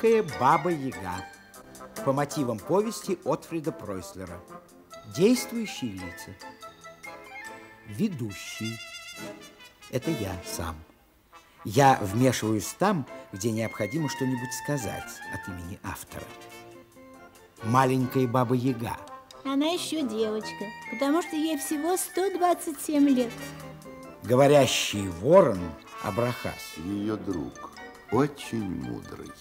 Маленькая баба-яга по мотивам повести Отфрида Пройслера. Действующие лица. Ведущий. Это я сам. Я вмешиваюсь там, где необходимо что-нибудь сказать от имени автора. Маленькая баба-яга. Она еще девочка, потому что ей всего 127 лет. Говорящий ворон Абрахас. Ее друг очень мудрый.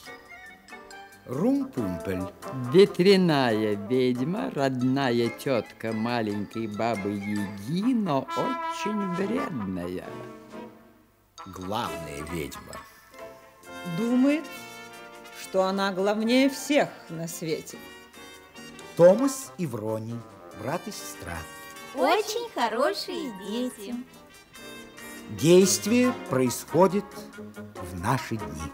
Румпумпель. Ветряная ведьма, родная тетка маленькой бабы Яги, но очень вредная. Главная ведьма. Думает, что она главнее всех на свете. Томас и Врони, брат и сестра. Очень хорошие дети. Действие происходит в наши дни.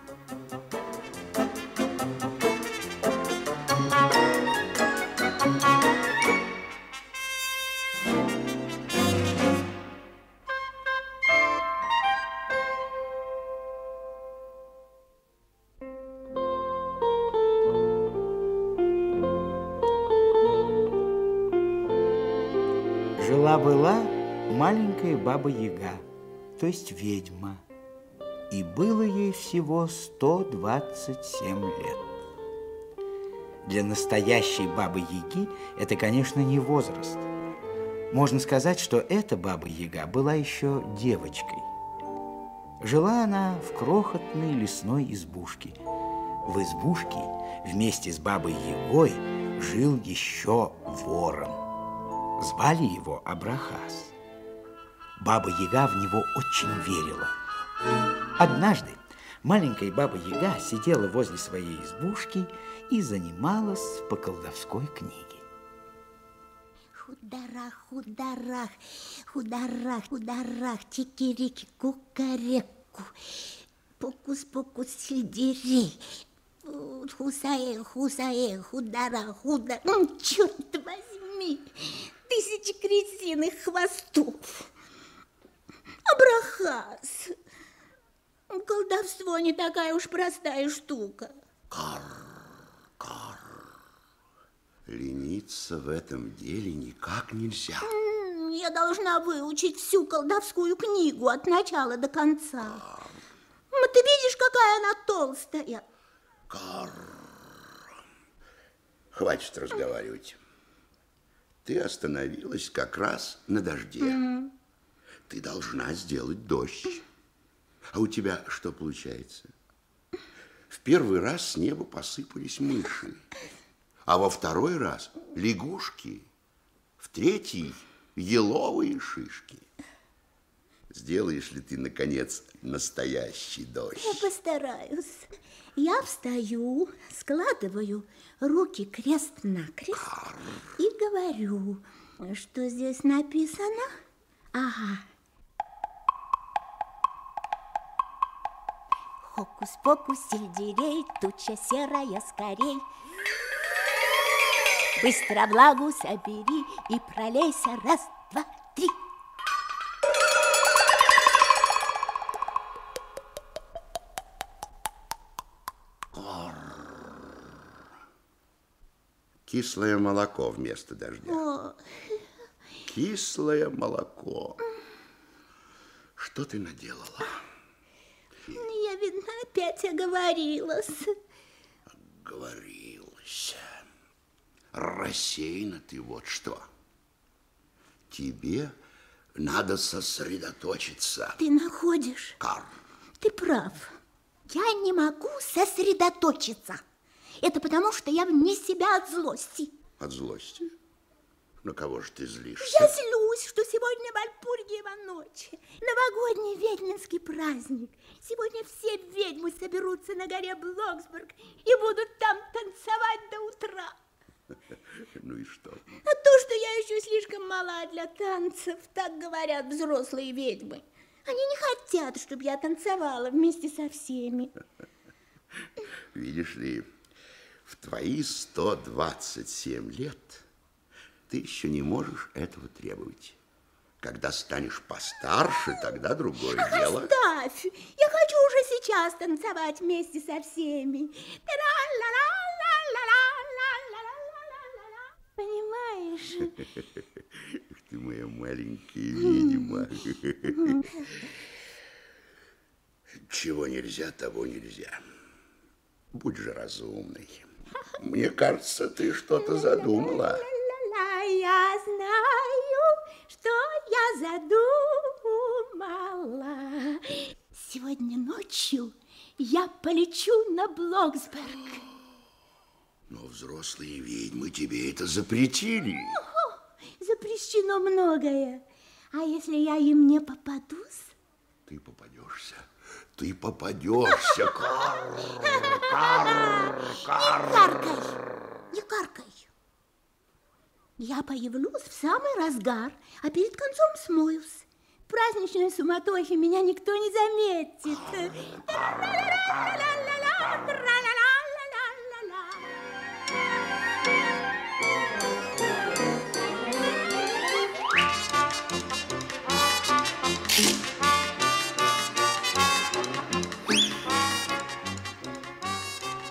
Жила-была маленькая баба-яга, то есть ведьма, и было ей всего 127 лет. Для настоящей бабы-яги это, конечно, не возраст. Можно сказать, что эта баба-яга была еще девочкой. Жила она в крохотной лесной избушке. В избушке вместе с бабой-ягой жил еще ворон. Звали его Абрахас. Баба-яга в него очень верила. Однажды маленькая баба-яга сидела возле своей избушки и занималась по колдовской книге. Хударах, хударах, хударах, хударах, чикирики, кукареку, покус-покус сельдерей, хусаэ, хусаэ, худара, худа, черт возьми, тысячи крысиных хвостов. Абрахас, колдовство не такая уж простая штука. Лениться в этом деле никак нельзя. Я должна выучить всю колдовскую книгу от начала до конца. Ну, ты видишь, какая она толстая. Хватит разговаривать. Ты остановилась как раз на дожде. Ты должна сделать дождь. А у тебя что получается? В первый раз с неба посыпались мыши, а во второй раз лягушки, в третий еловые шишки. Сделаешь ли ты, наконец, настоящий дождь? Я постараюсь. Я встаю, складываю руки крест-накрест и говорю, что здесь написано. Ага. Хокус-покус, сельдерей, туча серая скорей. Быстро влагу собери и пролейся раз, Кислое молоко вместо дождя. О, Кислое молоко. Что ты наделала? я, видно, опять оговорилась. Говорилось. Рассеяна ты вот что. Тебе надо сосредоточиться. Ты находишь? Кар. Ты прав. Я не могу сосредоточиться. Это потому, что я вне себя от злости. От злости? На кого же ты злишься? Я злюсь, что сегодня Вальпургиева ночь, новогодний ведьминский праздник. Сегодня все ведьмы соберутся на горе Блоксберг и будут там танцевать до утра. Ну и что? А то, что я еще слишком мала для танцев, так говорят взрослые ведьмы. Они не хотят, чтобы я танцевала вместе со всеми. Видишь ли, в твои 127 лет ты еще не можешь этого требовать. Когда станешь постарше, тогда другое Ах, дело. Оставь! Я хочу уже сейчас танцевать вместе со всеми. Понимаешь? Ты моя маленькая ведьма. Чего нельзя, того нельзя. Будь же разумный. Мне кажется, ты что-то задумала. Я знаю, что я задумала. Сегодня ночью я полечу на Блоксберг. Но взрослые ведьмы тебе это запретили. Запрещено многое. А если я им не попадусь? Ты попадешься. Ты попадешься, Карл. Не каркай, не каркай. Я появлюсь в самый разгар, а перед концом смоюсь. В праздничной суматохе меня никто не заметит.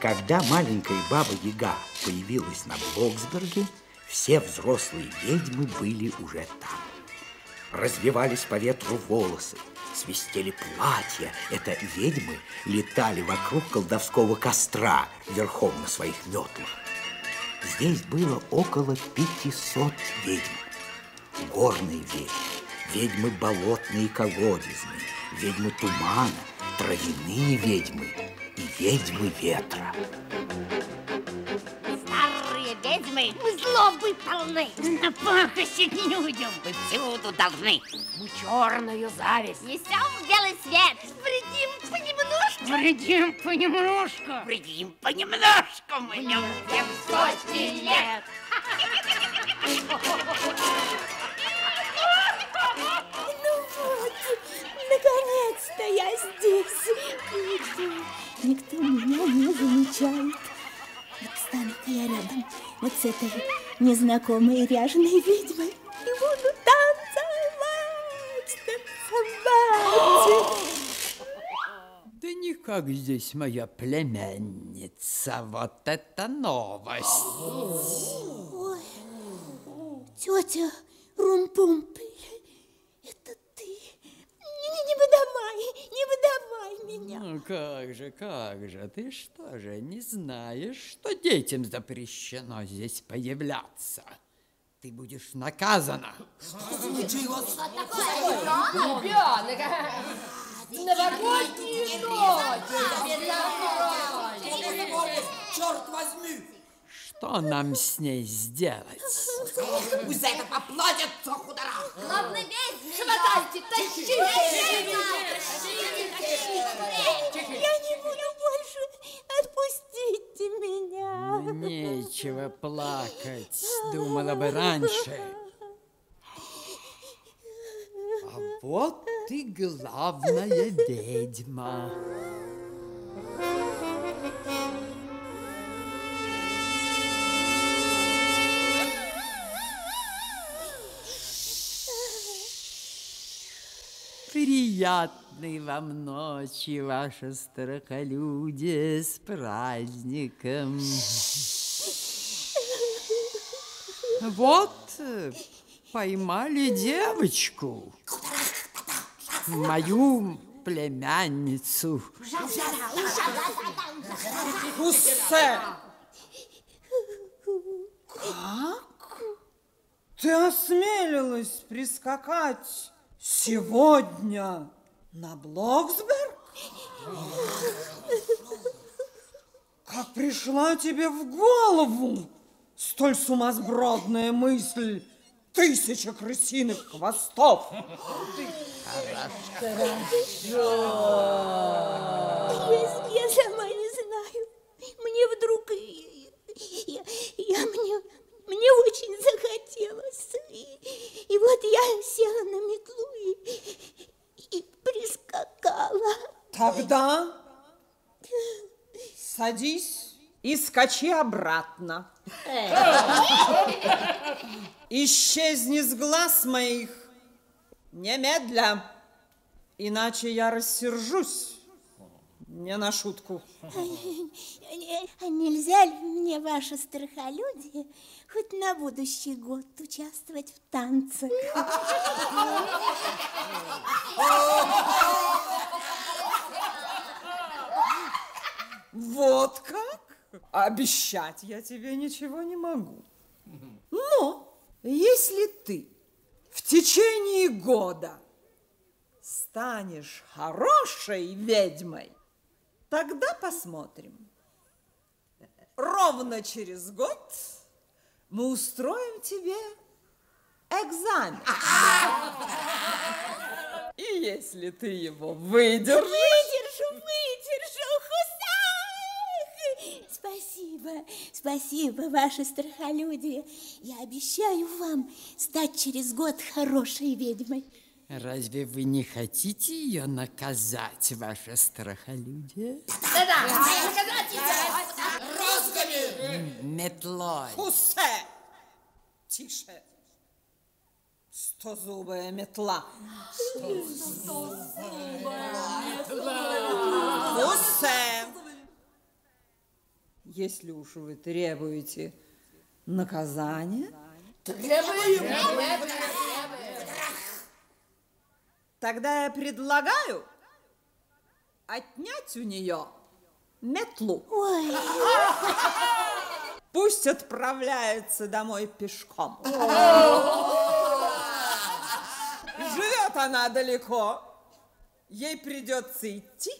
Когда маленькая баба Яга появилась на Блоксберге, все взрослые ведьмы были уже там. Развивались по ветру волосы, свистели платья. Это ведьмы летали вокруг колдовского костра верхом на своих метлах. Здесь было около 500 ведьм. Горные ведьмы, ведьмы болотные и колодезные, ведьмы тумана, травяные ведьмы и ведьмы ветра. Старые ведьмы, мы злобы полны, напакостить людям. Вы всюду должны. Мы черную зависть. Несем белый свет, вредим понемножку. Вредим понемножку. Вредим понемножку. Мы не всем сотни лет. Ну вот, наконец-то я здесь. Никто, никто меня не замечает. Вот стану-ка я рядом вот с этой незнакомой ряженой ведьмой и буду танцевать, танцевать. Да никак здесь моя племянница. Вот это новость. Ой, тетя Румпумпель, это. Не, выдавай, не выдавай меня. Ну как же, как же, ты что же, не знаешь, что детям запрещено здесь появляться? Ты будешь наказана. Черт возьми! Что нам с ней сделать? Пусть за это поплатятся худора! Главное, весь хватайте, тащите. Я не буду больше. Отпустите меня. Нечего плакать, думала бы раньше. А вот и главная ведьма. Приятной вам ночи, ваше страхолюдие, с праздником. Вот э, поймали девочку, мою племянницу. Куссе! Как? Ты осмелилась прискакать сегодня на Блоксберг? Как пришла тебе в голову столь сумасбродная мысль тысяча крысиных хвостов? Я, я сама не знаю. Мне вдруг... Я, я- мне, мне очень захотелось. И, и вот я села на метлу и, и прискакала. Тогда садись и скачи обратно. Исчезни с глаз моих немедля, иначе я рассержусь. Не на шутку. А нельзя ли мне ваше страхолюдие хоть на будущий год участвовать в танцах? Вот как? Обещать я тебе ничего не могу. Но если ты в течение года станешь хорошей ведьмой, тогда посмотрим. Ровно через год мы устроим тебе экзамен. И если ты его выдержишь... Выдержу, выдержу, хусах! Спасибо, спасибо, ваше страхолюдие. Я обещаю вам стать через год хорошей ведьмой. Разве вы не хотите ее наказать, ваше страхолюдие? Розгами! Метлой. Хусе! Тише! Стозубая метла. Хусе! Если уж вы требуете наказания, тогда я предлагаю отнять у нее метлу. Ой, Пусть отправляется домой пешком. Живет она далеко. Ей придется идти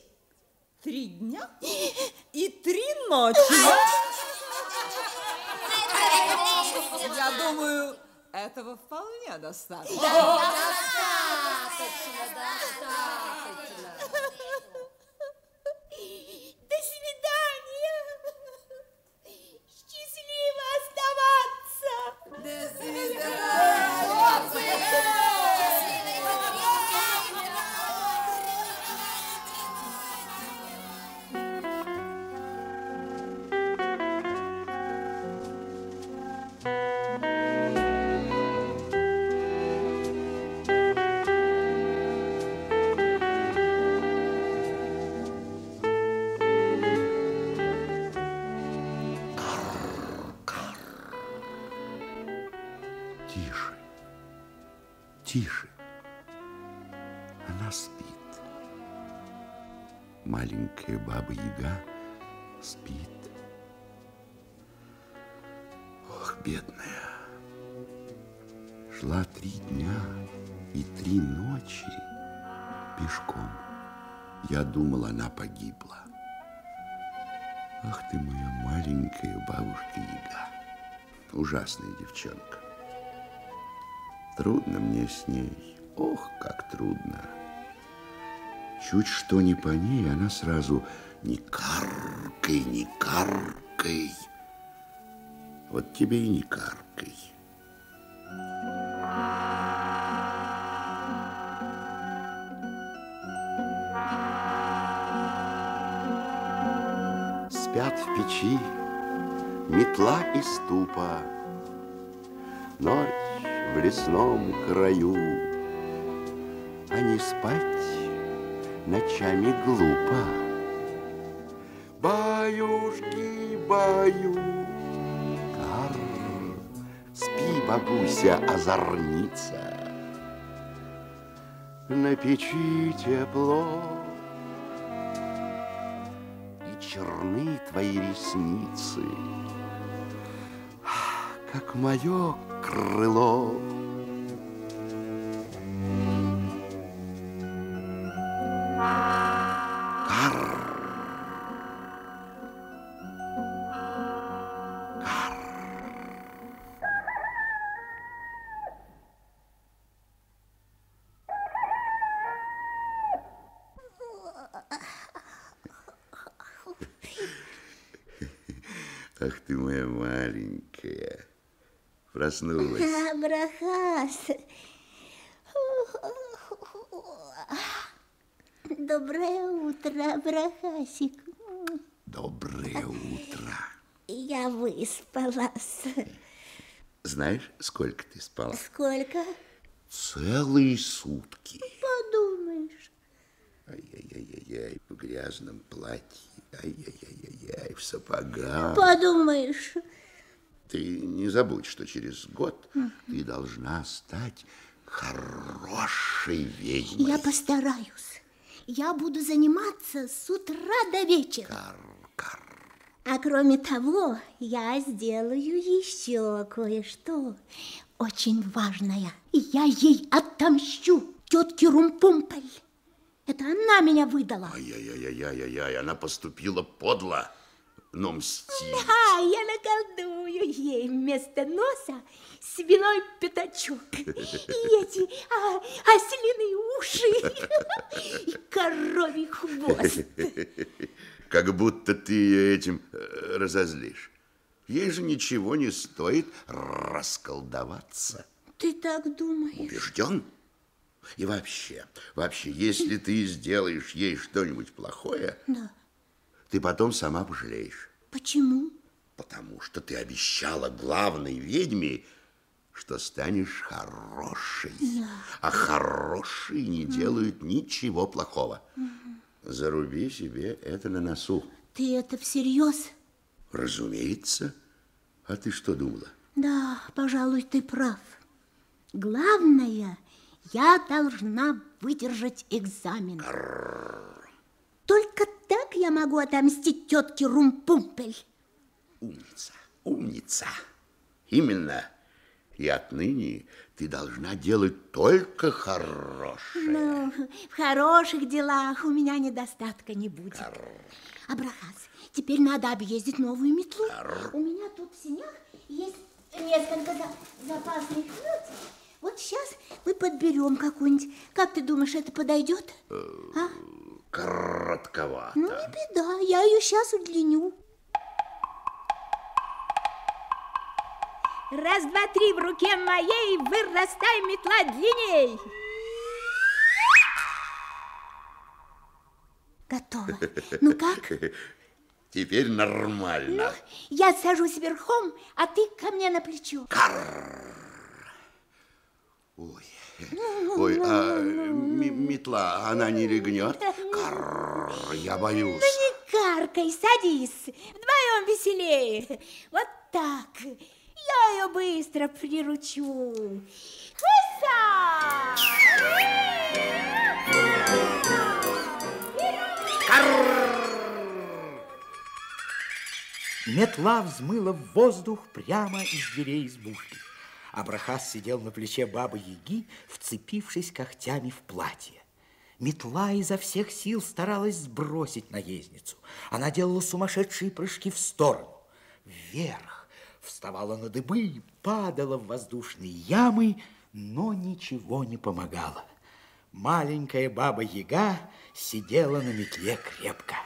три дня и три ночи. Я думаю, этого вполне достаточно. До Я думал, она погибла. Ах ты моя маленькая бабушка-яга. Ужасная девчонка. Трудно мне с ней. Ох, как трудно. Чуть что не по ней, она сразу не каркай, не каркай. Вот тебе и не каркай. Спят в печи метла и ступа, Ночь в лесном краю, А не спать ночами глупо. Баюшки, баю, кар, Спи, бабуся, озорница. На печи тепло, черны твои ресницы, Как мое крыло. Проснулась. Абрахас. Доброе утро, Абрахасик. Доброе утро. Я выспалась. Знаешь, сколько ты спала? Сколько? Целые сутки. Подумаешь. Ай-яй-яй-яй, в грязном платье. Ай-яй-яй-яй, в сапогах. Подумаешь. Ты не забудь, что через год ты должна стать хорошей ведьмой. Я постараюсь. Я буду заниматься с утра до вечера. Кар, кар. А кроме того, я сделаю еще кое-что очень важное. И я ей отомщу, тетке Румпумпель. Это она меня выдала. Ай-яй-яй-яй-яй, она поступила подло, но мстит. А я наколдую ей вместо носа свиной пятачок. И эти а, ослиные уши. И коровий хвост. Как будто ты ее этим э, разозлишь. Ей же ничего не стоит расколдоваться. Ты так думаешь? Убежден? И вообще, вообще, если ты сделаешь ей что-нибудь плохое, Да. Ты потом сама пожалеешь. Почему? Потому что ты обещала главной ведьме, что станешь хорошей. А хорошие не делают ничего плохого. Заруби себе это на носу. Ты это всерьез? Разумеется. А ты что думала? Да, пожалуй, ты прав. Главное, я должна выдержать экзамен. Так я могу отомстить тетке Румпумпель. Умница, умница. Именно. И отныне ты должна делать только хорошее. Ну, в хороших делах у меня недостатка не будет. Абрахас, теперь надо объездить новую метлу. У меня тут в синях есть несколько за- запасных кнутов. Вот сейчас мы подберем какую-нибудь. Как ты думаешь, это подойдет? А? Коротковато. Ну, не беда, я ее сейчас удлиню. Раз, два, три, в руке моей вырастай метла длинней. Готово. Ну как? Теперь нормально. Я сажусь верхом, а ты ко мне на плечо. Ой, ой, а метла, она не легнет? Карр, я боюсь. Не каркай, садись. Вдвоем веселее. Вот так. Я ее быстро приручу. Метла взмыла в воздух прямо из дверей избушки. Абрахас сидел на плече бабы-яги, вцепившись когтями в платье. Метла изо всех сил старалась сбросить наездницу. Она делала сумасшедшие прыжки в сторону, вверх, вставала на дыбы, падала в воздушные ямы, но ничего не помогало. Маленькая баба-яга сидела на метле крепко.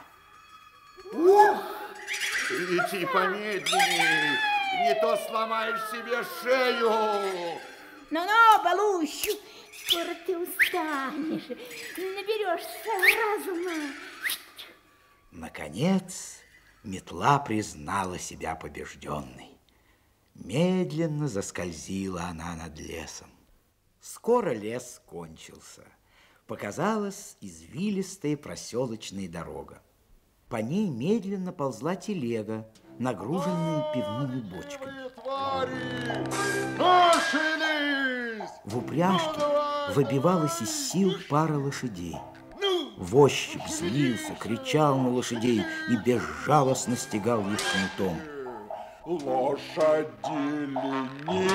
Лети помедленнее, не то сломаешь себе шею. Ну-ну, Балущ, скоро ты устанешь, наберешься разума. Наконец, метла признала себя побежденной. Медленно заскользила она над лесом. Скоро лес кончился. Показалась извилистая проселочная дорога. По ней медленно ползла телега, нагруженная пивными бочками. В упряжке выбивалась из сил пара лошадей. Возчик злился, кричал на лошадей и безжалостно стегал их кнутом. Лошади ленивы,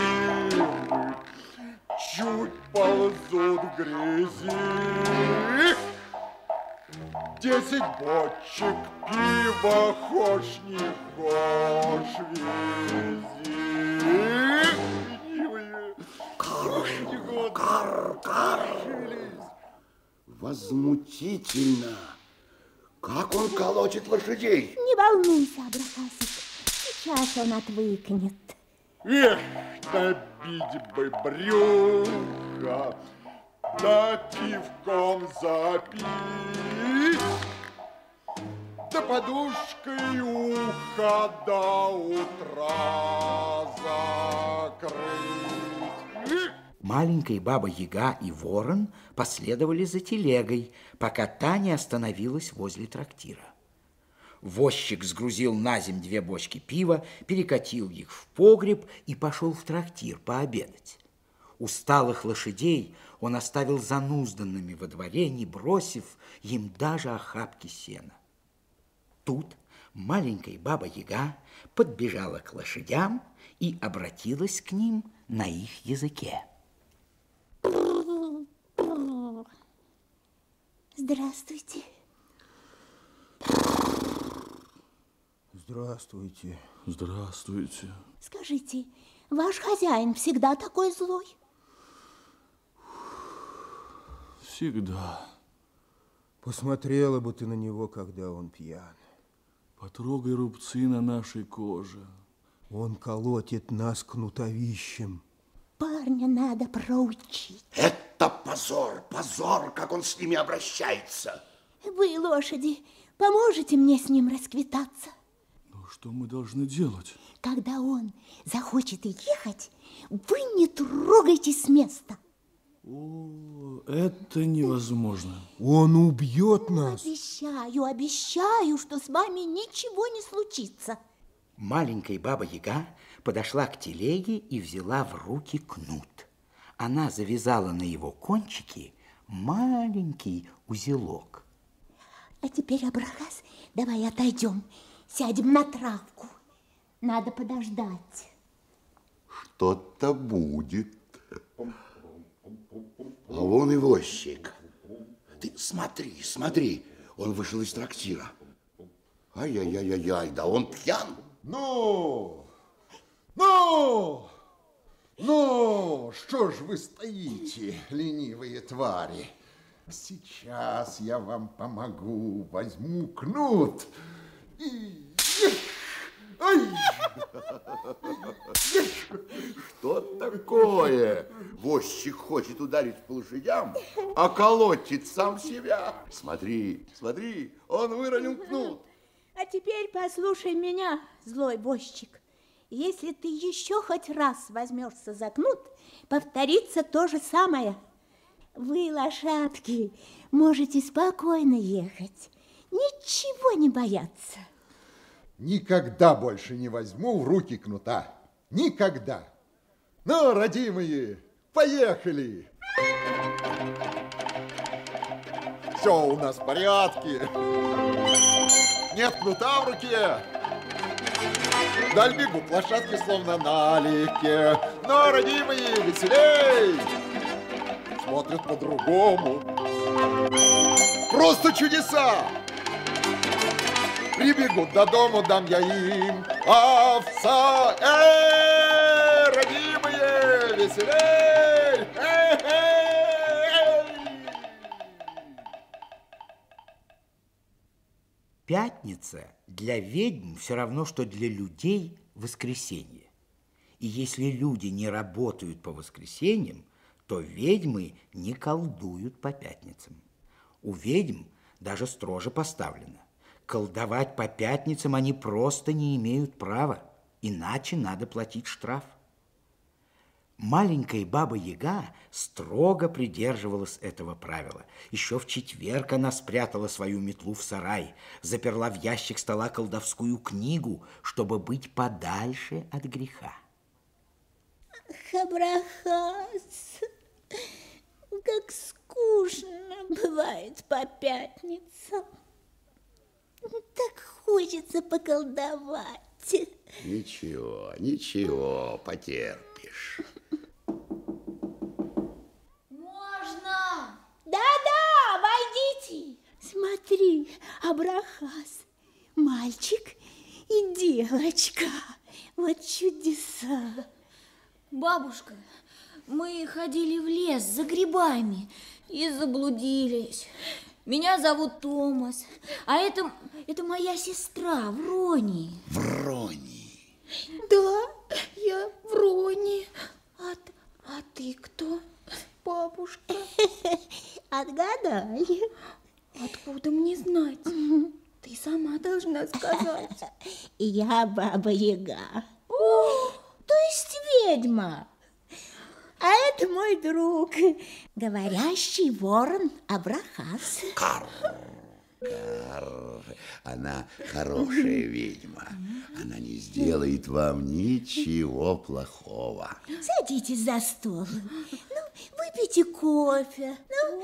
чуть ползут в грязи. Десять бочек пива, хошь не хошь, вези. Ленивые, Кар, кар. Возмутительно. Как он колотит лошадей? Не волнуйся, Абрахасик, сейчас он отвыкнет. Эх, набить бы брюхо, да пивком запить, да подушкой ухо до утра закрыть. Маленькая баба Яга и ворон последовали за телегой, пока та не остановилась возле трактира. Возчик сгрузил на земь две бочки пива, перекатил их в погреб и пошел в трактир пообедать. Усталых лошадей он оставил занузданными во дворе, не бросив им даже охапки сена. Тут маленькая баба-яга подбежала к лошадям и обратилась к ним на их языке. Здравствуйте. Здравствуйте. Здравствуйте. Скажите, ваш хозяин всегда такой злой? Всегда. Посмотрела бы ты на него, когда он пьян. Потрогай рубцы на нашей коже. Он колотит нас кнутовищем. Парня надо проучить. Это позор, позор, как он с ними обращается. Вы, лошади, поможете мне с ним расквитаться? Ну, что мы должны делать? Когда он захочет ехать, вы не трогайтесь с места. О, это невозможно. Он убьет нас. Обещаю, обещаю, что с вами ничего не случится. Маленькая баба-яга подошла к телеге и взяла в руки кнут. Она завязала на его кончики маленький узелок. А теперь, Абрахас, давай отойдем, сядем на травку. Надо подождать. Что-то будет. Вон и возчик. Ты смотри, смотри, он вышел из трактира. Ай-яй-яй-яй, да он пьян. Ну, ну, ну, что ж вы стоите, ленивые твари? Сейчас я вам помогу, возьму кнут и... Ай! Что такое? Возчик хочет ударить по лошадям, а колотит сам себя. Смотри, смотри, он выронил кнут. А теперь послушай меня, злой возчик. Если ты еще хоть раз возьмешься за кнут, повторится то же самое. Вы, лошадки, можете спокойно ехать, ничего не бояться. Никогда больше не возьму в руки кнута. Никогда. Ну, родимые, поехали. Все у нас в порядке. Нет кнута в руке. Даль бегут лошадки, словно налегке. Но, родимые, веселей! Смотрят по-другому. Просто чудеса! Прибегут до дому, дам я им овца. Эй, родимые, веселей! Эй, эй, эй! Пятница для ведьм все равно, что для людей воскресенье. И если люди не работают по воскресеньям, то ведьмы не колдуют по пятницам. У ведьм даже строже поставлено. Колдовать по пятницам они просто не имеют права, иначе надо платить штраф. Маленькая баба-яга строго придерживалась этого правила. Еще в четверг она спрятала свою метлу в сарай, заперла в ящик стола колдовскую книгу, чтобы быть подальше от греха. Хабрахас, как скучно бывает по пятницам. Так хочется поколдовать. Ничего, ничего, потерпишь. Можно? Да-да, войдите. Смотри, Абрахас, мальчик и девочка. Вот чудеса. Бабушка, мы ходили в лес за грибами и заблудились. Меня зовут Томас, а это, это моя сестра Врони. Врони. Да, я Врони. А, а ты кто, бабушка? Отгадай. Откуда мне знать? Ты сама должна сказать. Я баба-яга. О, То есть ведьма. А это мой друг, говорящий ворон Абрахас. Кар. Она хорошая ведьма. Она не сделает вам ничего плохого. Садитесь за стол. Ну, выпейте кофе. Ну,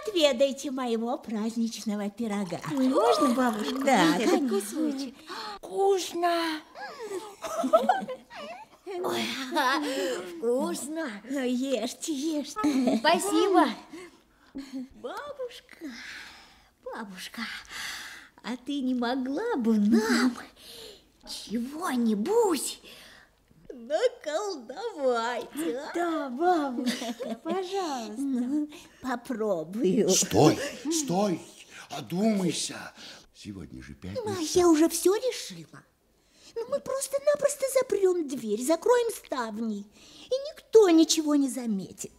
отведайте моего праздничного пирога. Можно, бабушка? Да, конечно. кусочек. Вкусно. Ой, вкусно. Ну, ешьте, ешьте. Спасибо. Бабушка, бабушка, а ты не могла бы нам чего-нибудь наколдовать? а? Да, бабушка, пожалуйста. Ну, попробую. Стой, стой, одумайся. Сегодня же Ну, пятница. я уже все решила. Ну, мы просто-напросто запрем дверь, закроем ставни, и никто ничего не заметит.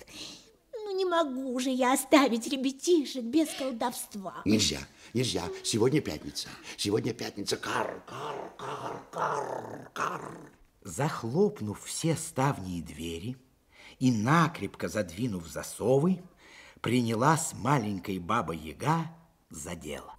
Ну, не могу же я оставить ребятишек без колдовства. Нельзя, нельзя. Сегодня пятница. Сегодня пятница. Кар, кар, кар, кар, кар. Захлопнув все ставни и двери и накрепко задвинув засовы, принялась маленькая баба-яга за дело.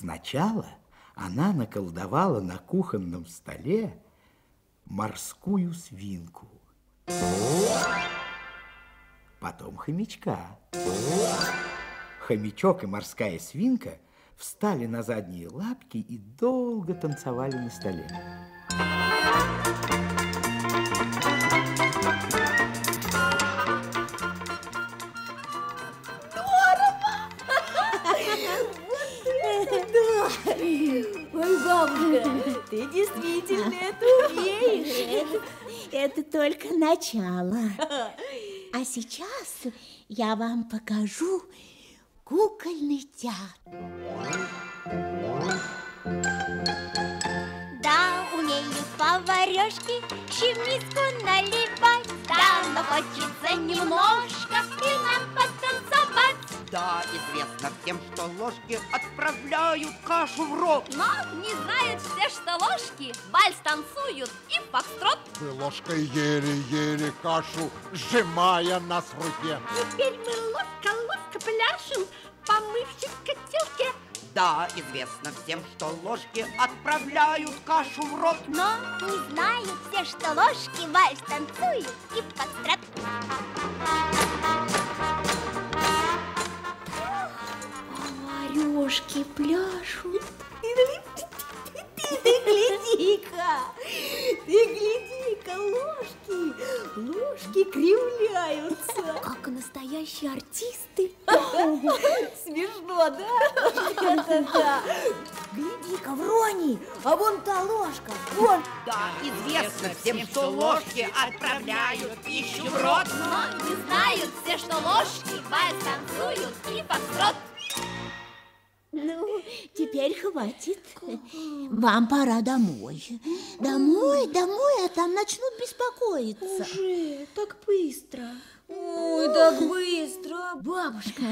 Сначала она наколдовала на кухонном столе морскую свинку, потом хомячка. Хомячок и морская свинка встали на задние лапки и долго танцевали на столе. Ой, бабушка, ты действительно это умеешь. Это только начало. А сейчас я вам покажу кукольный театр. Да, умеют поварешки щи в миску наливать Да, но хочется немножко и нам потанцевать Да, известно всем, что ложки отправляют кашу в рот. Но не знают все, что ложки вальс танцуют и фокстрот Вы ложкой ели-ели кашу, сжимая нас в руке. Теперь мы ложка-ложка пляшем, помывшись в котелке Да, известно всем, что ложки отправляют кашу в рот. Но не знают все, что ложки вальс танцуют и фокстрот Поварешки пляшут. Ты гляди-ка, ты гляди-ка, ложки, ложки кривляются. Как настоящие артисты. Смешно, да? Да-да. Гляди-ка, Врони, а вон та ложка, вон. Да, известно всем, что ложки отправляют пищу в рот. Но не знают все, что ложки вальс танцуют и фокстрот Ну, теперь хватит. Вам пора домой. Домой, домой, а там начнут беспокоиться. Уже так быстро. Ой, так быстро. Бабушка,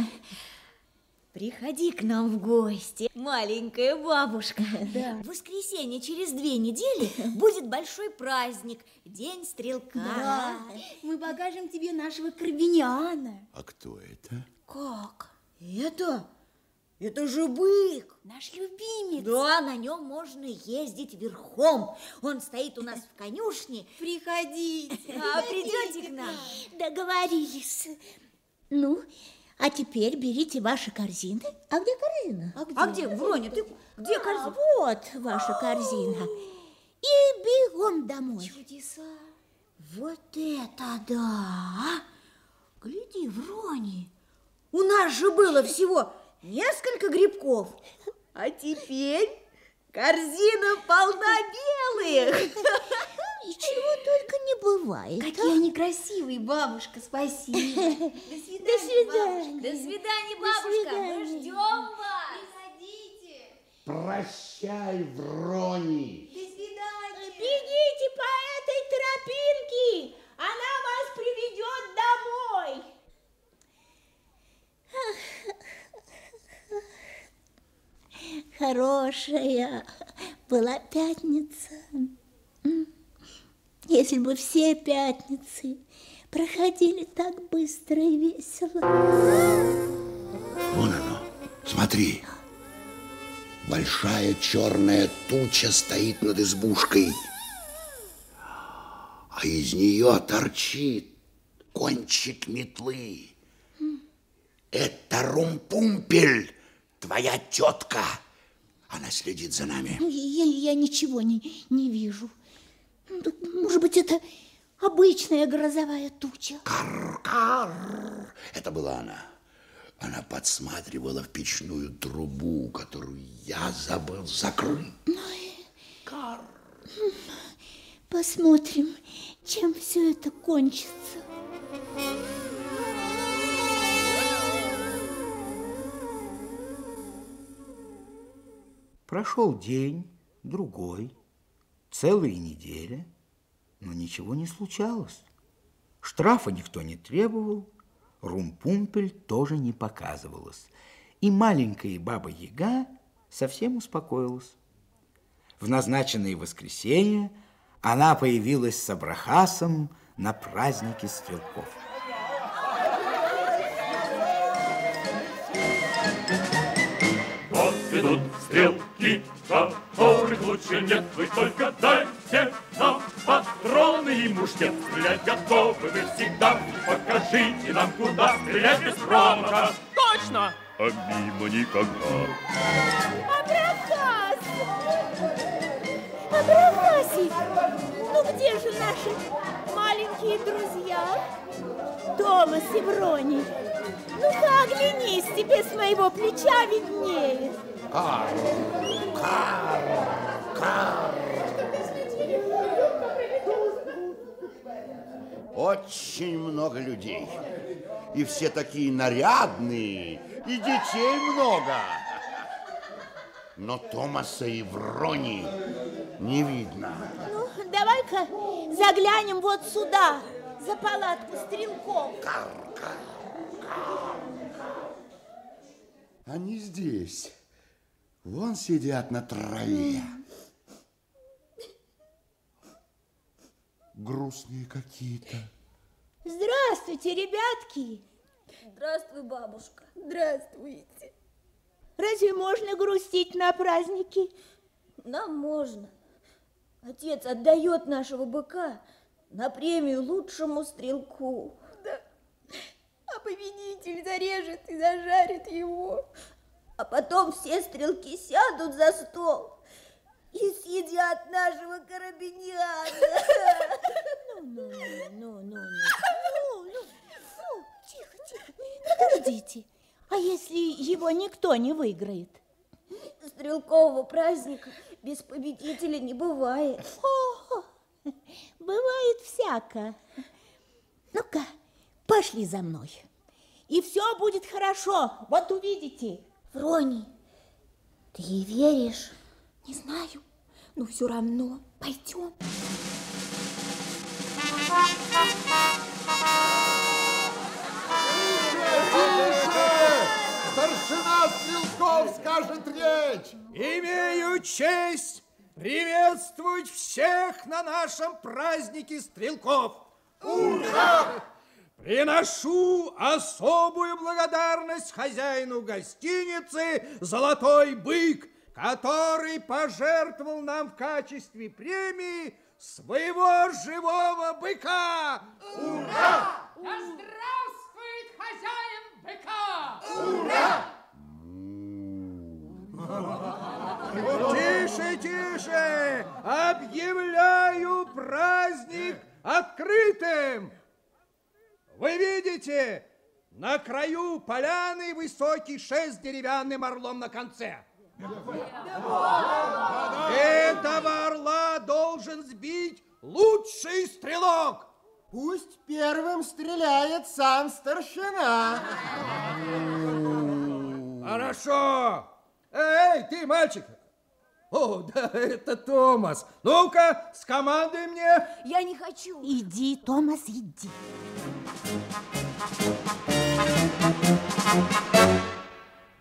приходи к нам в гости. Маленькая бабушка. Да. В воскресенье через две недели будет большой праздник. День стрелка. Да. Мы покажем тебе нашего Карбиниана. А кто это? Как? Это? Это же бык. Наш любимец. Да, на нем можно ездить верхом. Он стоит у нас в конюшне. Приходите. А придете к нам? Договорились. Ну, а теперь берите ваши корзины. А где корзина? А где, Вроня, ты где А корзина? вот ваша корзина. И бегом домой. Чудеса. Вот это да! Гляди, Врони, у нас же было всего несколько грибков, а теперь корзина полна белых. И чего только не бывает. Какие они красивые, бабушка, спасибо. До свидания, свидания. бабушка. До свидания, До бабушка. свидания. Мы ждем вас. Приходите. Прощай, Врони. До свидания. Бегите по этой тропинке, она вас приведет домой. Хорошая была пятница. Если бы все пятницы проходили так быстро и весело. Вон оно, смотри. Большая черная туча стоит над избушкой. А из нее торчит кончик метлы. Это Румпумпель, твоя тетка. Она следит за нами. Я, я ничего не, не вижу. Ну, Может быть, это обычная грозовая туча? Кар. Это была она. Она подсматривала в печную трубу, которую я забыл закрыть. Посмотрим, чем все это кончится. Прошел день, другой, целая неделя, но ничего не случалось. Штрафа никто не требовал, Румпумпель тоже не показывалась, и маленькая баба-яга совсем успокоилась. В назначенное воскресенье она появилась с Абрахасом на празднике стрелков. Вот идут стрелки, нет, вы только дайте нам патроны и мушкет. Стрелять готовы вы всегда, покажите нам, куда стрелять без промаха. Точно! А мимо никогда. Абрахас! Абрахасик! Ну где же наши маленькие друзья? Томас и Брони. Ну-ка, оглянись, тебе с моего плеча виднее. Карл, Карл. Очень много людей. И все такие нарядные, и детей много. Но Томаса и Врони не видно. Ну, давай-ка заглянем вот сюда, за палатку стрелков. Они здесь. Вон сидят на траве. Грустные какие-то. Здравствуйте, ребятки. Здравствуй, бабушка. Здравствуйте. Разве можно грустить на празднике? Нам можно. Отец отдает нашего быка на премию лучшему стрелку. Да. А победитель зарежет и зажарит его. А потом все стрелки сядут за стол и съедят нашего карабиньяна. Ну, ну, ну, ну, ну, ну, ну, ну, тихо, тихо, подождите. А если его никто не выиграет? Стрелкового праздника без победителя не бывает. О, бывает всяко. Ну-ка, пошли за мной. И все будет хорошо. Вот увидите. Врони, ты веришь? Не знаю, но все равно пойдем. Старшина Стрелков скажет речь. Имею честь приветствовать всех на нашем празднике стрелков. Ура! Приношу особую благодарность хозяину гостиницы «Золотой бык», который пожертвовал нам в качестве премии своего живого быка. Ура! Да здравствует хозяин быка! Ура! Тише, тише! Объявляю праздник открытым! Вы видите, на краю поляны высокий шест с деревянным орлом на конце. Этого орла должен сбить лучший стрелок. Пусть первым стреляет сам старшина. Хорошо. Эй, ты, мальчик. О, да, это Томас. Ну-ка, скомандуй мне. Я не хочу. Иди, Томас, иди.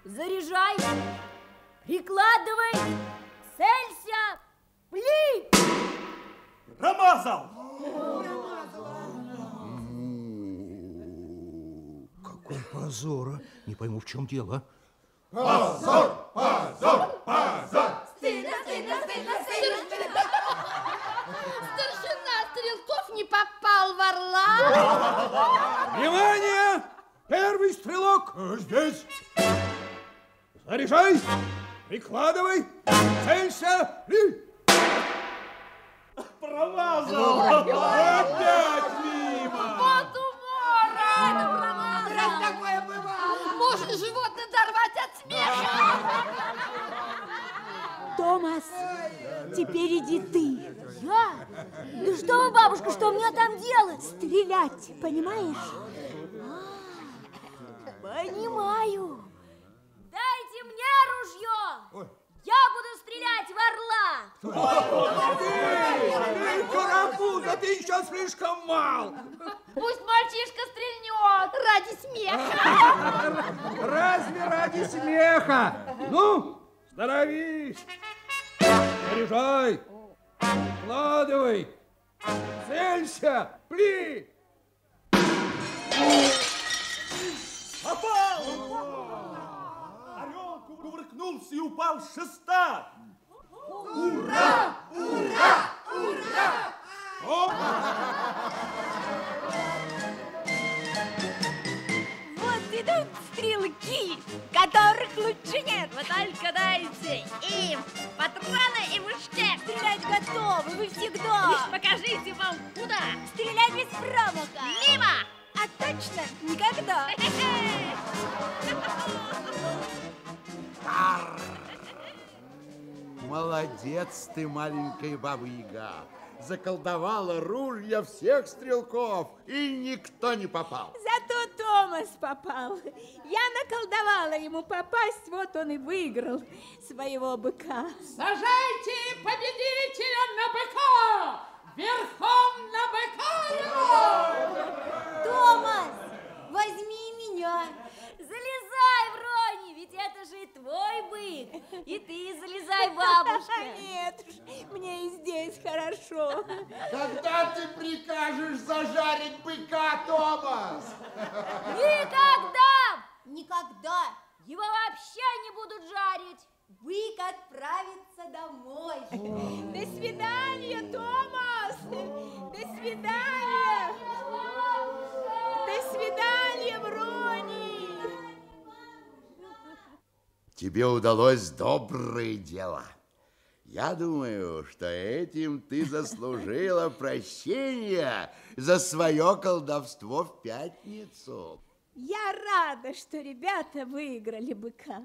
Заряжай. Прикладывай, целься, пли! Промазал! Какой позор, а? Не пойму, в чем дело. Позор, позор, позор! Стыдно, стыдно, стыдно, стыдно! Старшина Стрелков не попал в орла! Внимание! Первый стрелок! Здесь! Заряжай! Прикладывай! Целься! Ли! Промазал! Опять мимо! Вот умора! Раз такое бывало! Можно животное дорвать от смеха! Томас, теперь иди ты. Я? Да что вы, бабушка, что мне там делать? Стрелять, понимаешь? Понимаю. Мне ружье. Я буду стрелять в орла. Ты, карапуза, ты еще слишком мал! Пусть мальчишка стрельнет ради смеха! Разве ради смеха? Ну, становись! Заряжай! Вкладывай! Целься! Пли! Попал! И упал с шеста. Ура! Ура! Ура! Вот идут стрелки, которых лучше нет. Вы только дайте им патроны и мушкет. Стрелять готовы, вы всегда. Лишь покажите вам куда. Стрелять без промаха. Мимо! А точно никогда. Молодец ты, маленькая баба-яга. Заколдовала ружья всех стрелков, и никто не попал. Зато Томас попал. Я наколдовала ему попасть, вот он и выиграл своего быка. Сажайте победителя на быка! Верхом на быка его! Томас, возьми меня. Залезай, Врони, ведь это же и твой бык. И ты залезай, бабушка. Нет уж, мне и здесь хорошо. Когда ты прикажешь зажарить быка, Томас? Никогда! Никогда! Его вообще не будут жарить. Бык отправится домой. До свидания, Томас! До свидания! До свидания, Врони! Тебе удалось доброе дело. Я думаю, что этим ты заслужила прощения за свое колдовство в пятницу. Я рада, что ребята выиграли быка.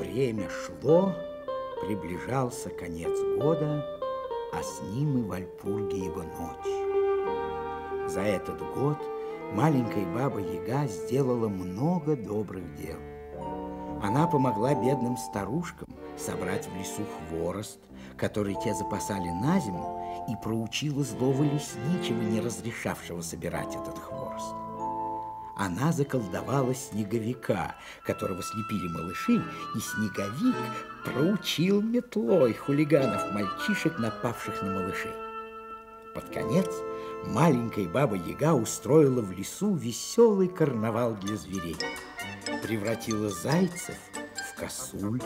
Время шло, приближался конец года, а с ним и Вальпургиева ночь. За этот год маленькая баба Яга сделала много добрых дел. Она помогла бедным старушкам собрать в лесу хворост, который те запасали на зиму, и проучила злого лесничего, не разрешавшего собирать этот хворост. Она заколдовала снеговика, которого слепили малыши, и снеговик проучил метлой хулиганов-мальчишек, напавших на малышей. Под конец маленькая баба-яга устроила в лесу веселый карнавал для зверей. Превратила зайцев в косуль,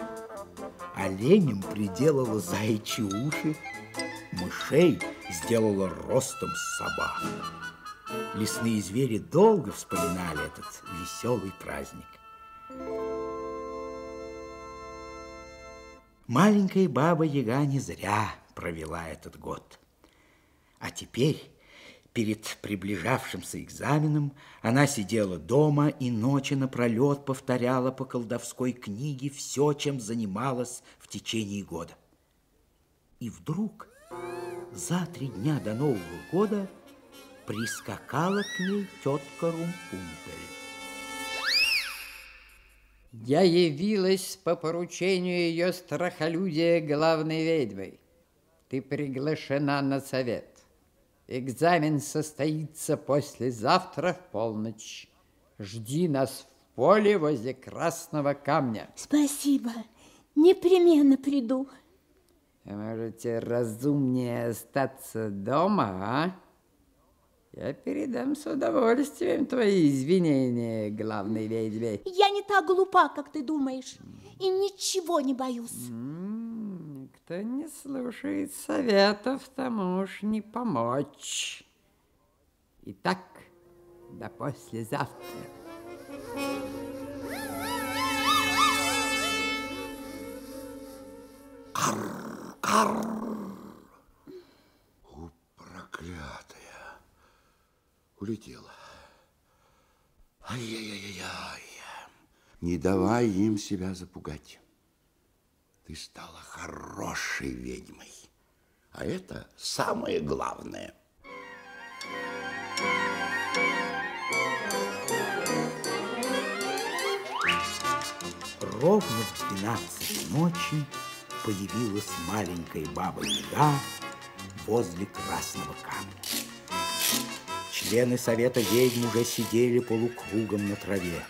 оленям приделала заячьи уши, мышей сделала ростом собак. Лесные звери долго вспоминали этот веселый праздник. Маленькая баба Яга не зря провела этот год. А теперь, перед приближавшимся экзаменом, она сидела дома и ночи напролет повторяла по колдовской книге все, чем занималась в течение года. И вдруг, за три дня до Нового года, прискакала к ней тетка Румпумпель. Я явилась по поручению ее страхолюдия главной ведьмой. Ты приглашена на совет. Экзамен состоится послезавтра в полночь. Жди нас в поле возле Красного Камня. Спасибо. Непременно приду. Можете разумнее остаться дома, а? Я передам с удовольствием твои извинения главной ведьме. Я не так глупа, как ты думаешь, и ничего не боюсь. М, Кто не слушает советов, тому уж не помочь. Итак, до послезавтра. У, проклятая. Улетела. Ай-яй-яй-яй. Не давай им себя запугать. Ты стала хорошей ведьмой. А это самое главное. Ровно в 12 ночи появилась маленькая баба Яга возле Красного камня. Члены совета ведьм уже сидели полукругом на траве.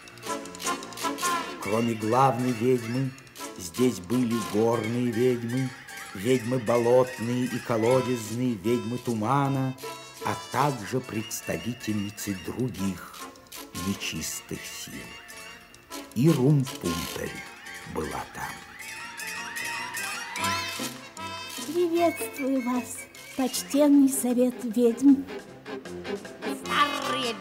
Кроме главной ведьмы, здесь были горные ведьмы, ведьмы болотные и колодезные, ведьмы тумана, а также представительницы других нечистых сил. И Румпумпель была там. Приветствую вас, почтенный совет ведьм.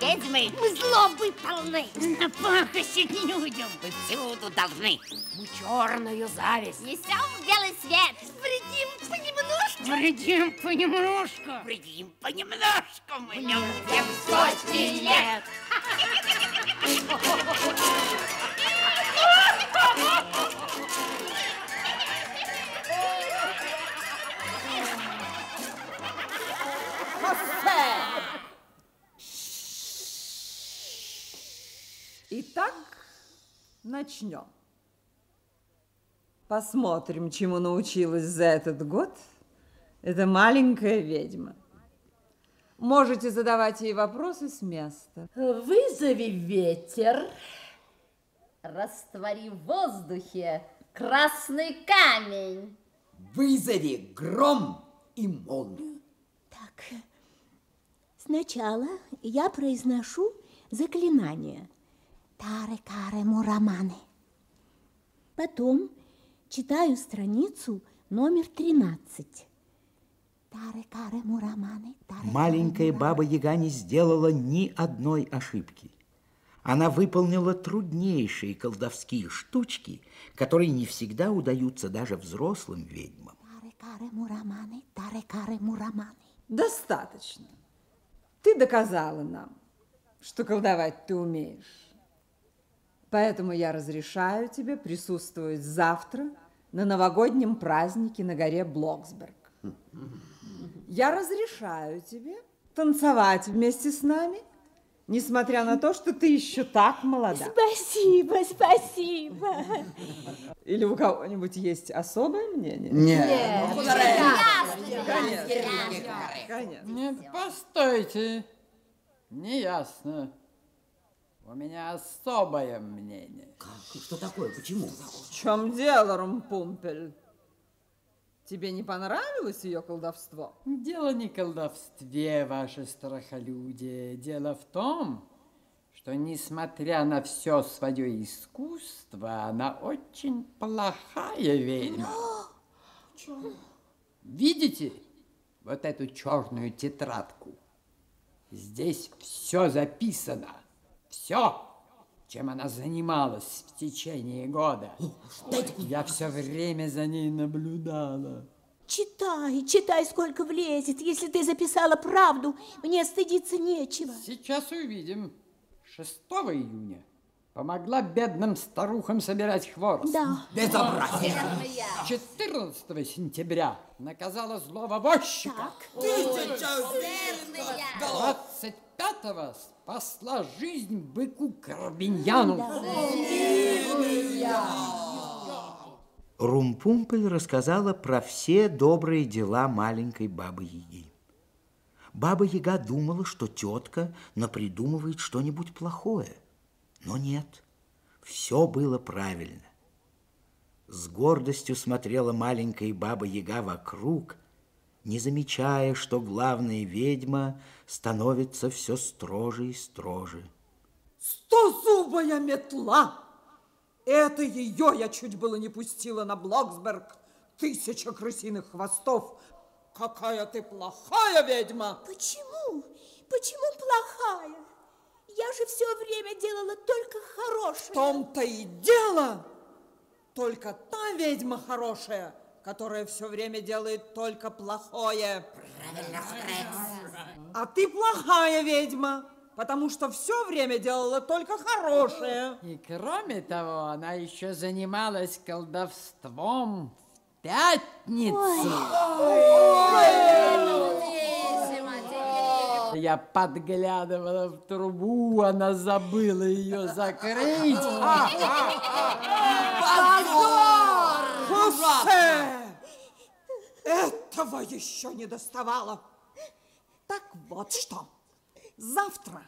Ведьмы, мы злобы полны, напакостить людям вы всюду должны. Мы черную зависть несем в белый свет. Вредим понемножку. Вредим понемножку. Вредим понемножку. Мы не всем сотни начнем. Посмотрим, чему научилась за этот год эта маленькая ведьма. Можете задавать ей вопросы с места. Вызови ветер. Раствори в воздухе красный камень. Вызови гром и молнию. Так, сначала я произношу заклинание. Таре-каре мураманы. Потом читаю страницу номер 13. Таре-каре мураманы. таре-каре Маленькая баба Яга не сделала ни одной ошибки. Она выполнила труднейшие колдовские штучки, которые не всегда удаются даже взрослым ведьмам. Таре-каре мураманы. Таре-каре мураманы. Достаточно. Ты доказала нам, что колдовать ты умеешь. Поэтому я разрешаю тебе присутствовать завтра на новогоднем празднике на горе Блоксберг. Я разрешаю тебе танцевать вместе с нами, несмотря на то, что ты еще так молода. Спасибо, спасибо. Или у кого-нибудь есть особое мнение? Нет. Ну, Ясно, Конечно. Конечно. Нет, постойте. Неясно. У меня особое мнение. Что такое? Почему? В чем дело, Румпумпель? Тебе не понравилось ее колдовство? Дело не в колдовстве, ваше страхолюдие. Дело в том, что, несмотря на все свое искусство, она очень плохая ведьма. Видите вот эту черную тетрадку? Здесь все записано. Все, чем она занималась в течение года. Я все время за ней наблюдала. Читай, читай, сколько влезет. Если ты записала правду, мне стыдиться нечего. Сейчас увидим. 6 июня помогла бедным старухам собирать хворост. Да. Безобразие. 14 сентября наказала злого возчика. 25-го спасла жизнь быку Карбиньяну. Румпумпель рассказала про все добрые дела маленькой Бабы-Яги. Баба-Яга думала, что тетка напридумывает что-нибудь плохое. Но нет, все было правильно. С гордостью смотрела маленькая Баба-Яга вокруг, не замечая, что главная ведьма становится все строже и строже. Стозубая метла! Это ее я чуть было не пустила на Блоксберг. Тысяча крысиных хвостов. Какая ты плохая ведьма! Почему? Почему плохая? Я же все время делала только хорошее. В том-то и дело. Только та ведьма хорошая, которая все время делает только плохое. Правильно, Фрекс. А ты плохая ведьма, потому что все время делала только хорошее. И кроме того, она еще занималась колдовством в пятницу. Я подглядывала в трубу, она забыла ее закрыть. Позор! Хусе! Этого еще не доставало. Так вот что. Завтра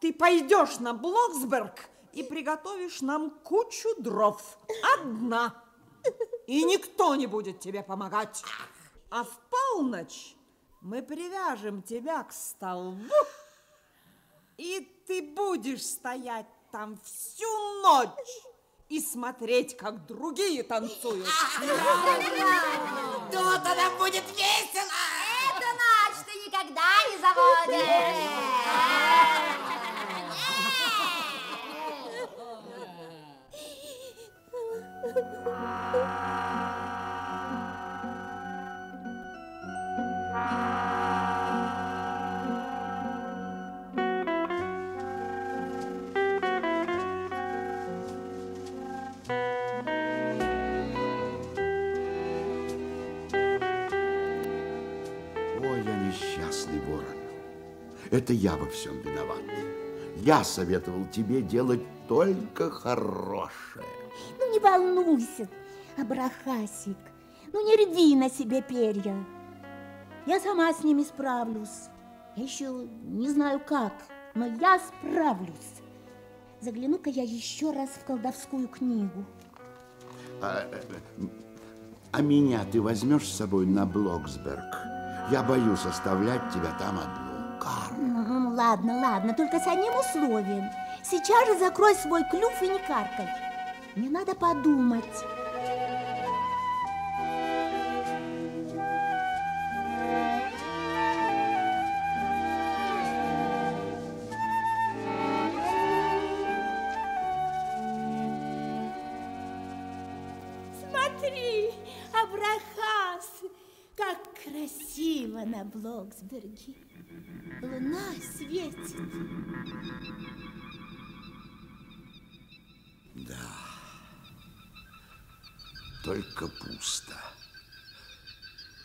ты пойдешь на Блоксберг и приготовишь нам кучу дров. Одна. И никто не будет тебе помогать. А в полночь мы привяжем тебя к столбу, и ты будешь стоять там всю ночь и смотреть, как другие танцуют. Тут она будет весело! Эту ночь ты никогда не забудешь. Это я во всем виноват. Я советовал тебе делать только хорошее. Ну, не волнуйся, Абрахасик. Ну, не рви на себе перья. Я сама с ними справлюсь. Я еще не знаю как, но я справлюсь. Загляну-ка я еще раз в колдовскую книгу. А, а меня ты возьмешь с собой на Блоксберг? Я боюсь оставлять тебя там одну. Ладно, ладно, только с одним условием. Сейчас же закрой свой клюв и не каркай. Мне надо подумать. Смотри, Абрахас, как красиво на Блоксберге. Луна светит. Да. Только пусто.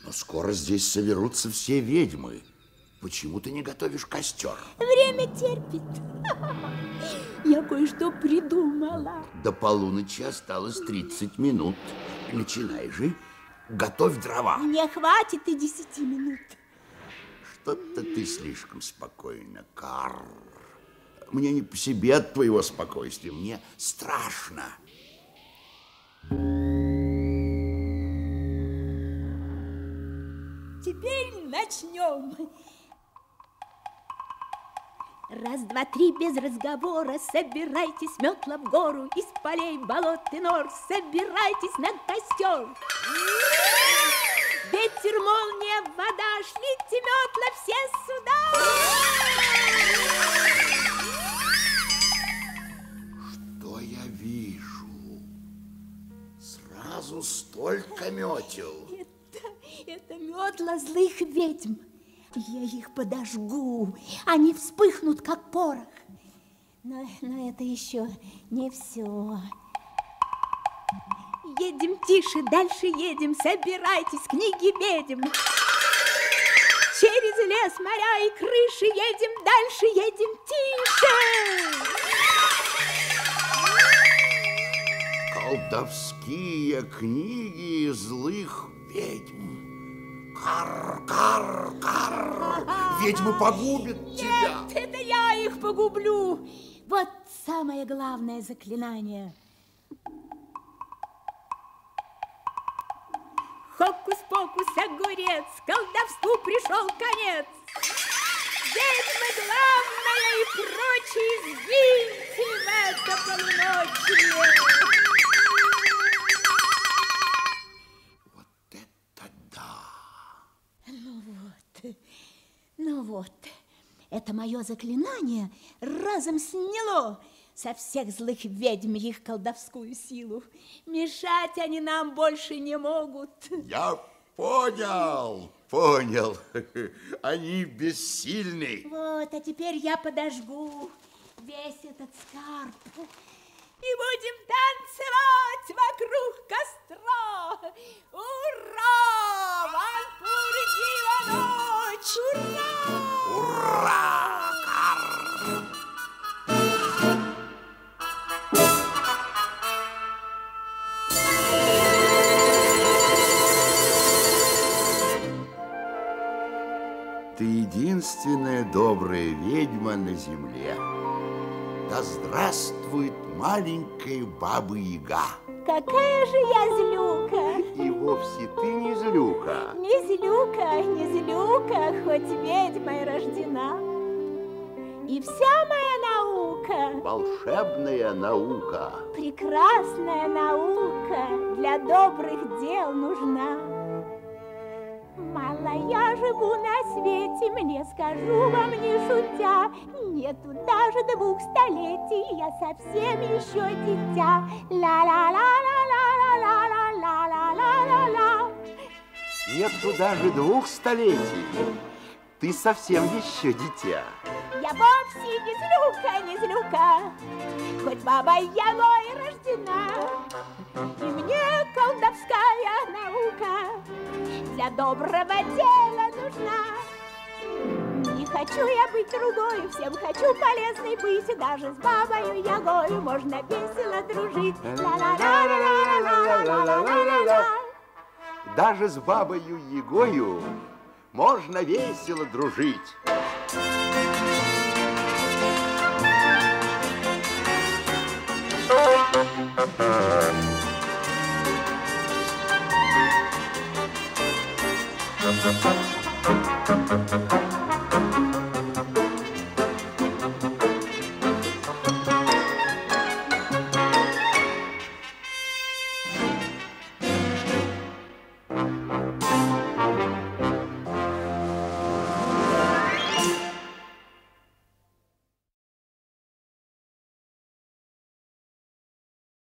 Но скоро здесь соберутся все ведьмы. Почему ты не готовишь костер? Время терпит. Я кое-что придумала. До полуночи осталось 30 минут. Начинай же. Готовь дрова. Мне хватит и десяти минут. Что-то ты слишком спокойно, Карл. Мне не по себе от твоего спокойствия. Мне страшно. Теперь начнем. Раз, два, три, без разговора. Собирайтесь, метла в гору. Из полей, болот и нор. Собирайтесь на костер Ветер, молния, вода. Шлите метла все сюда. Что я вижу? Сразу столько метел. Это, это метла злых ведьм я их подожгу, они вспыхнут, как порох. Но, но это еще не все. Едем тише, дальше едем, собирайтесь, книги ведем. Через лес, моря и крыши едем дальше, едем тише. колдовские книги злых ведьм. Кар, кар, кар, ведьмы погубят тебя. Нет, это я их погублю. Вот самое главное заклинание. Хокус-покус, огурец, колдовству пришел конец. Ведьмы главное и прочие сгиньте в это полуночие. Ну вот, это мое заклинание разом сняло со всех злых ведьм их колдовскую силу. Мешать они нам больше не могут. Я понял, понял. Они бессильны. Вот, а теперь я подожгу весь этот скарб. И будем танцевать вокруг костра. Ура! Вальпургива ночь! Ура! Ура! Ты единственная добрая ведьма на земле. Да здравствует маленькая баба-яга. Какая же я злюка! И вовсе ты не злюка. Не злюка, не злюка, хоть ведьмой рождена. И вся моя наука, Волшебная наука. прекрасная наука, для добрых дел нужна. Я живу на свете, мне скажу вам не шутя, Нету даже двух столетий, я совсем еще дитя. Ла-ла-ла-ла-ла-ла-ла-ла-ла-ла-ла. Нету даже двух столетий. Ты совсем еще дитя. Я вовсе не злюка, не злюка, Хоть баба Ягой рождена. И мне колдовская наука для доброго дела нужна. Не хочу я быть другою, всем хочу полезной быть, даже с бабою Ягою можно весело дружить. Даже с бабою Ягою можно весело дружить. Thank you. Thank you.